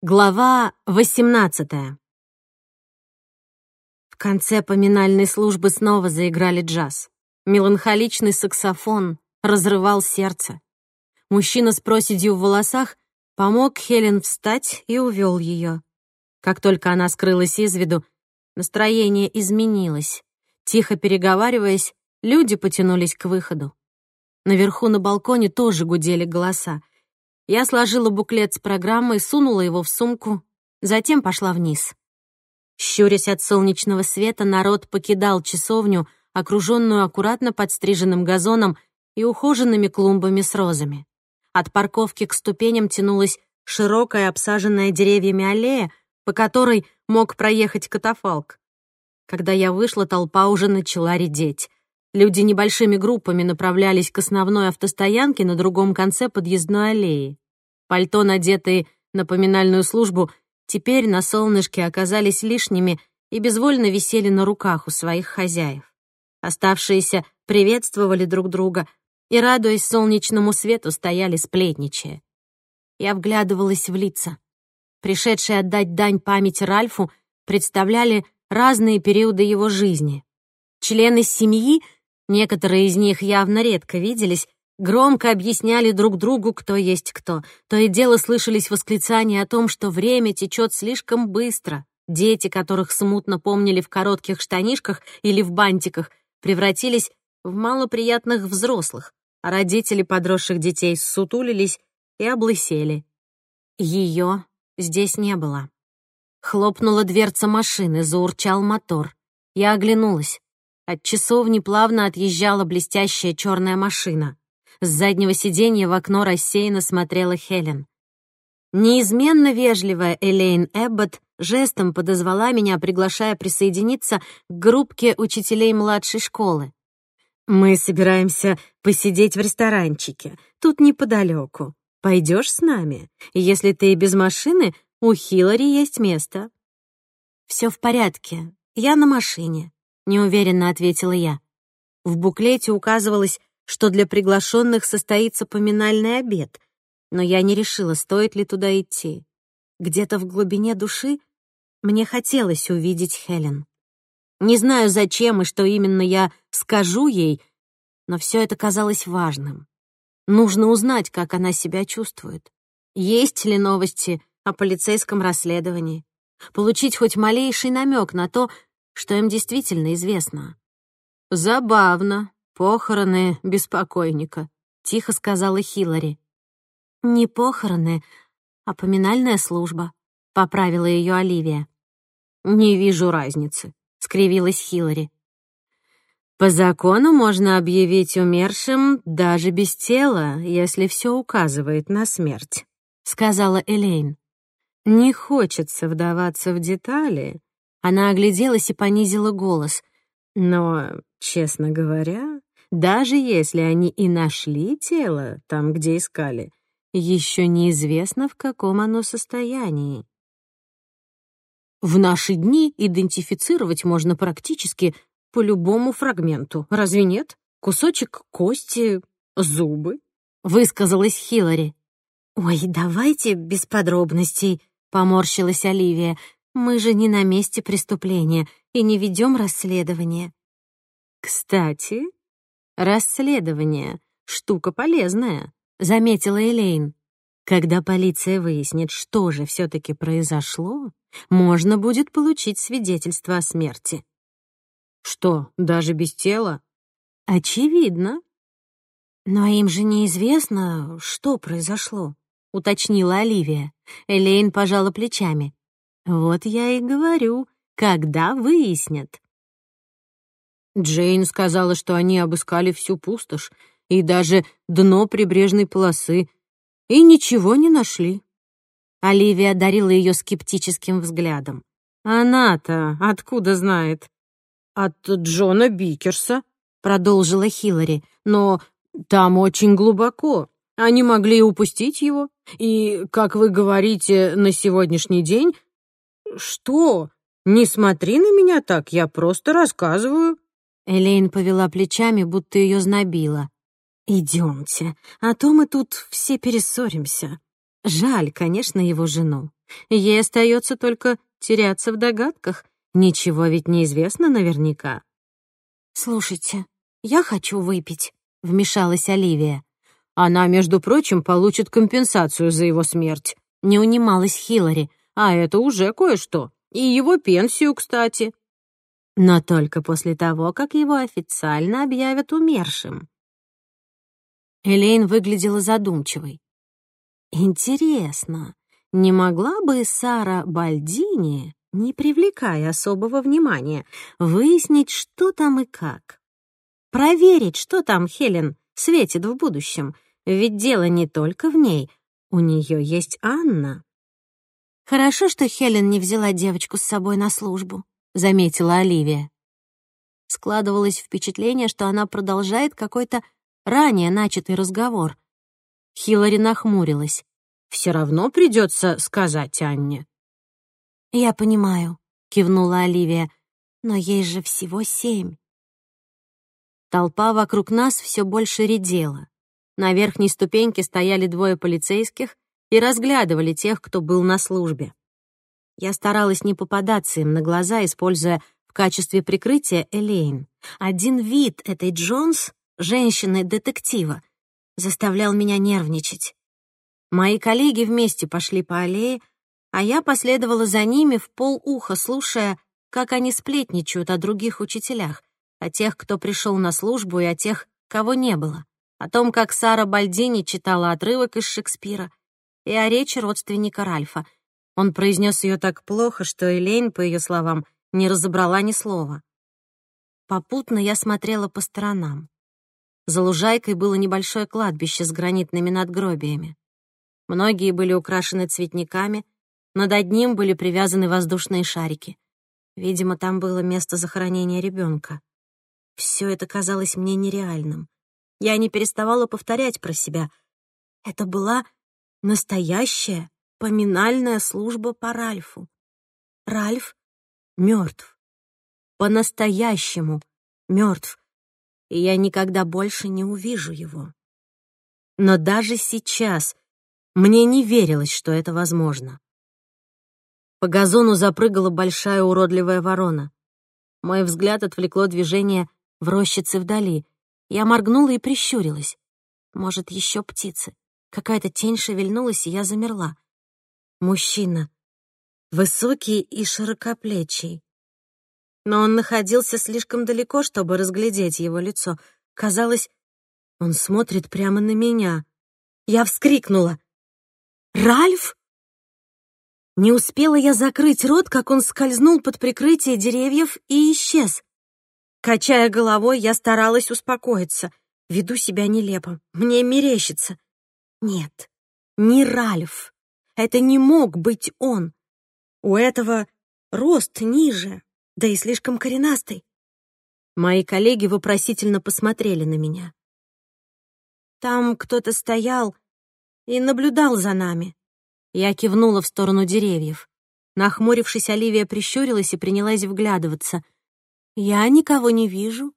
Глава 18 В конце поминальной службы снова заиграли джаз. Меланхоличный саксофон разрывал сердце. Мужчина с проседью в волосах помог Хелен встать и увел ее. Как только она скрылась из виду, настроение изменилось. Тихо переговариваясь, люди потянулись к выходу. Наверху на балконе тоже гудели голоса. Я сложила буклет с программой, сунула его в сумку, затем пошла вниз. Щурясь от солнечного света, народ покидал часовню, окруженную аккуратно подстриженным газоном и ухоженными клумбами с розами. От парковки к ступеням тянулась широкая, обсаженная деревьями аллея, по которой мог проехать катафалк. Когда я вышла, толпа уже начала редеть. Люди небольшими группами направлялись к основной автостоянке на другом конце подъездной аллеи. Пальто, надетые на поминальную службу, теперь на солнышке оказались лишними и безвольно висели на руках у своих хозяев. Оставшиеся приветствовали друг друга и, радуясь солнечному свету, стояли сплетничая. Я вглядывалась в лица. Пришедшие отдать дань памяти Ральфу представляли разные периоды его жизни. Члены семьи — Некоторые из них явно редко виделись, громко объясняли друг другу, кто есть кто. То и дело слышались восклицания о том, что время течет слишком быстро. Дети, которых смутно помнили в коротких штанишках или в бантиках, превратились в малоприятных взрослых, а родители подросших детей сутулились и облысели. Ее здесь не было. Хлопнула дверца машины, заурчал мотор. Я оглянулась. От часовни плавно отъезжала блестящая черная машина. С заднего сиденья в окно рассеянно смотрела Хелен. Неизменно вежливая Элейн Эббот жестом подозвала меня, приглашая присоединиться к группке учителей младшей школы. «Мы собираемся посидеть в ресторанчике, тут неподалеку. Пойдешь с нами? Если ты без машины, у Хиллари есть место». «Все в порядке, я на машине», неуверенно ответила я. В буклете указывалось, что для приглашенных состоится поминальный обед, но я не решила, стоит ли туда идти. Где-то в глубине души мне хотелось увидеть Хелен. Не знаю, зачем и что именно я скажу ей, но все это казалось важным. Нужно узнать, как она себя чувствует. Есть ли новости о полицейском расследовании? Получить хоть малейший намек на то, что им действительно известно. «Забавно. Похороны беспокойника», — тихо сказала Хиллари. «Не похороны, а поминальная служба», — поправила ее Оливия. «Не вижу разницы», — скривилась Хиллари. «По закону можно объявить умершим даже без тела, если все указывает на смерть», — сказала Элейн. «Не хочется вдаваться в детали, она огляделась и понизила голос. Но, честно говоря, даже если они и нашли тело там, где искали, еще неизвестно, в каком оно состоянии. В наши дни идентифицировать можно практически по любому фрагменту. Разве нет? Кусочек кости, зубы, высказалась Хиллари. Ой, давайте без подробностей, поморщилась Оливия. Мы же не на месте преступления и не ведем расследование. Кстати, расследование — штука полезная, заметила Элейн. Когда полиция выяснит, что же все-таки произошло, можно будет получить свидетельство о смерти. Что, даже без тела? Очевидно. Но им же неизвестно, что произошло, уточнила Оливия. Элейн пожала плечами. Вот я и говорю, когда выяснят. Джейн сказала, что они обыскали всю пустошь и даже дно прибрежной полосы, и ничего не нашли. Оливия одарила ее скептическим взглядом. «Она-то откуда знает?» «От Джона Бикерса», — продолжила Хиллари. «Но там очень глубоко. Они могли упустить его. И, как вы говорите, на сегодняшний день «Что? Не смотри на меня так, я просто рассказываю». Элейн повела плечами, будто ее знобило. «Идемте, а то мы тут все перессоримся». Жаль, конечно, его жену. Ей остается только теряться в догадках. Ничего ведь не известно наверняка. «Слушайте, я хочу выпить», — вмешалась Оливия. «Она, между прочим, получит компенсацию за его смерть», — не унималась Хиллари. «А это уже кое-что. И его пенсию, кстати». Но только после того, как его официально объявят умершим. Элейн выглядела задумчивой. Интересно, не могла бы Сара Бальдини, не привлекая особого внимания, выяснить, что там и как? Проверить, что там Хелен светит в будущем, ведь дело не только в ней, у нее есть Анна. «Хорошо, что Хелен не взяла девочку с собой на службу», — заметила Оливия. Складывалось впечатление, что она продолжает какой-то ранее начатый разговор. Хиллари нахмурилась. «Все равно придется сказать Анне». «Я понимаю», — кивнула Оливия, «но ей же всего семь». Толпа вокруг нас все больше редела. На верхней ступеньке стояли двое полицейских и разглядывали тех, кто был на службе. Я старалась не попадаться им на глаза, используя в качестве прикрытия Элейн. Один вид этой Джонс, женщины-детектива, заставлял меня нервничать. Мои коллеги вместе пошли по аллее, а я последовала за ними в полуха, слушая, как они сплетничают о других учителях, о тех, кто пришел на службу, и о тех, кого не было, о том, как Сара Бальдини читала отрывок из Шекспира, и о речи родственника Ральфа. Он произнес ее так плохо, что Элейн, по ее словам, не разобрала ни слова. Попутно я смотрела по сторонам. За лужайкой было небольшое кладбище с гранитными надгробиями. Многие были украшены цветниками, над одним были привязаны воздушные шарики. Видимо, там было место захоронения ребенка. Все это казалось мне нереальным. Я не переставала повторять про себя. Это была Настоящая поминальная служба по Ральфу. Ральф мертв. По-настоящему мертв. И я никогда больше не увижу его. Но даже сейчас мне не верилось, что это возможно. По газону запрыгала большая уродливая ворона. Мой взгляд отвлекло движение в рощице вдали. Я моргнула и прищурилась. Может, еще птицы. Какая-то тень шевельнулась, и я замерла. Мужчина. Высокий и широкоплечий. Но он находился слишком далеко, чтобы разглядеть его лицо. Казалось, он смотрит прямо на меня. Я вскрикнула. «Ральф?» Не успела я закрыть рот, как он скользнул под прикрытие деревьев и исчез. Качая головой, я старалась успокоиться. Веду себя нелепо. Мне мерещится. Нет, не Ральф. Это не мог быть он. У этого рост ниже, да и слишком коренастый. Мои коллеги вопросительно посмотрели на меня. Там кто-то стоял и наблюдал за нами. Я кивнула в сторону деревьев. Нахмурившись, Оливия прищурилась и принялась вглядываться. «Я никого не вижу».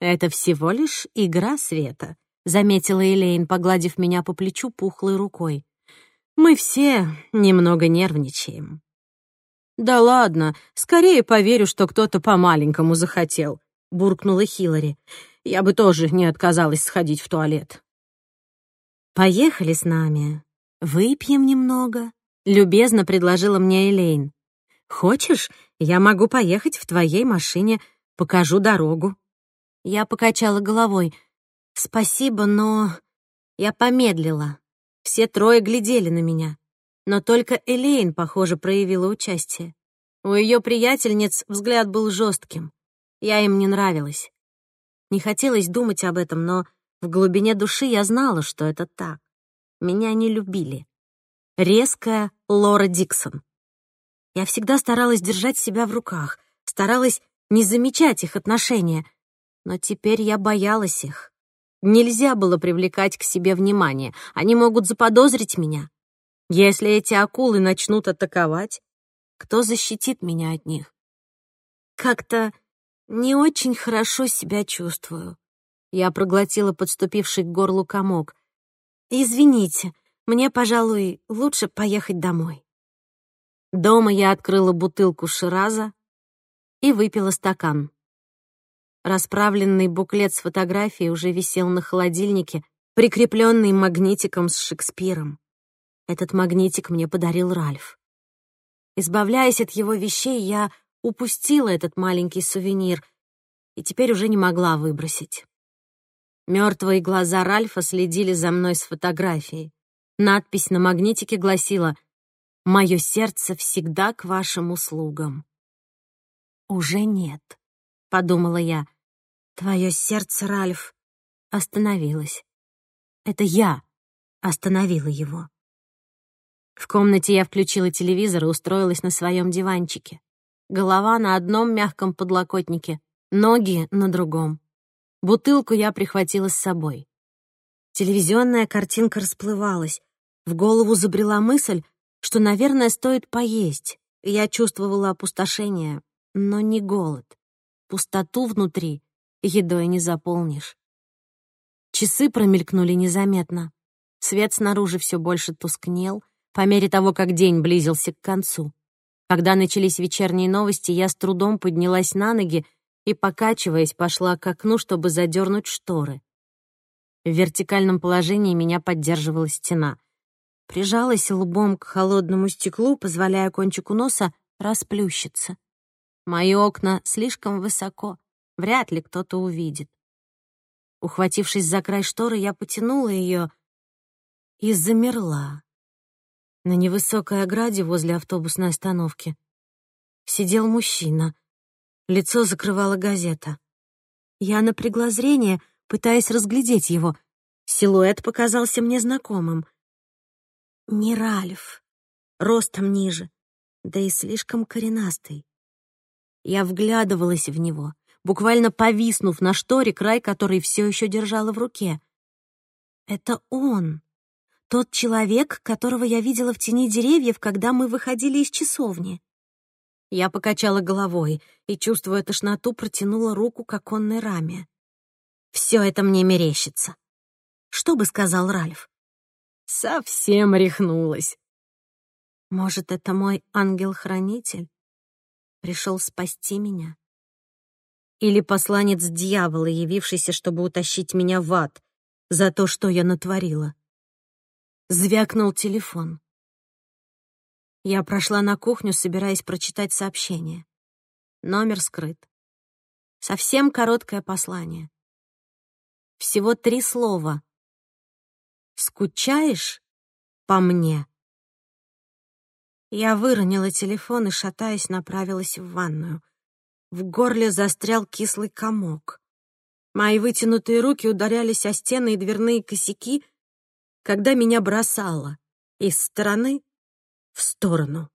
«Это всего лишь игра света», заметила Элейн, погладив меня по плечу пухлой рукой. Мы все немного нервничаем. Да ладно, скорее поверю, что кто-то по-маленькому захотел, буркнула Хиллари. Я бы тоже не отказалась сходить в туалет. Поехали с нами. Выпьем немного, любезно предложила мне Элейн. Хочешь, я могу поехать в твоей машине, покажу дорогу. Я покачала головой. «Спасибо, но...» Я помедлила. Все трое глядели на меня. Но только Элейн, похоже, проявила участие. У ее приятельниц взгляд был жестким. Я им не нравилась. Не хотелось думать об этом, но в глубине души я знала, что это так. Меня не любили. Резкая Лора Диксон. Я всегда старалась держать себя в руках, старалась не замечать их отношения, но теперь я боялась их. Нельзя было привлекать к себе внимание. Они могут заподозрить меня. Если эти акулы начнут атаковать, кто защитит меня от них? Как-то не очень хорошо себя чувствую. Я проглотила подступивший к горлу комок. «Извините, Мне, пожалуй, лучше поехать домой. Дома я открыла бутылку Шираза и выпила стакан. Расправленный буклет с фотографией уже висел на холодильнике, прикрепленный магнитиком с Шекспиром. Этот магнитик мне подарил Ральф. Избавляясь от его вещей, я упустила этот маленький сувенир и теперь уже не могла выбросить. Мертвые глаза Ральфа следили за мной с фотографией. Надпись на магнитике гласила «Мое сердце всегда к вашим услугам». «Уже нет», — подумала я. «Твое сердце, Ральф, остановилось. Это я остановила его». В комнате я включила телевизор и устроилась на своем диванчике. Голова на одном мягком подлокотнике, ноги на другом. Бутылку я прихватила с собой. Телевизионная картинка расплывалась. В голову забрела мысль, что, наверное, стоит поесть. Я чувствовала опустошение, но не голод. Пустоту внутри едой не заполнишь. Часы промелькнули незаметно. Свет снаружи все больше тускнел, по мере того, как день близился к концу. Когда начались вечерние новости, я с трудом поднялась на ноги и, покачиваясь, пошла к окну, чтобы задернуть шторы. В вертикальном положении меня поддерживала стена. Прижалась лбом к холодному стеклу, позволяя кончику носа расплющиться. Мои окна слишком высоко, вряд ли кто-то увидит. Ухватившись за край шторы, я потянула ее и замерла. На невысокой ограде возле автобусной остановки сидел мужчина — Лицо закрывала газета. Я напрягла зрение, пытаясь разглядеть его. Силуэт показался мне знакомым. Не Ральф, ростом ниже, да и слишком коренастый. Я вглядывалась в него, буквально повиснув на шторе, край которой все еще держала в руке. Это он, тот человек, которого я видела в тени деревьев, когда мы выходили из часовни. Я покачала головой и, чувствуя тошноту, протянула руку к оконной раме. Все это мне мерещится. Что бы сказал Ральф? Совсем рехнулась. Может, это мой ангел-хранитель? Пришел спасти меня? Или посланец дьявола, явившийся, чтобы утащить меня в ад за то, что я натворила? Звякнул телефон. Я прошла на кухню, собираясь прочитать сообщение. Номер скрыт. Совсем короткое послание. Всего три слова. «Скучаешь по мне?» Я выронила телефон и, шатаясь, направилась в ванную. В горле застрял кислый комок. Мои вытянутые руки ударялись о стены и дверные косяки, когда меня бросало из стороны в сторону.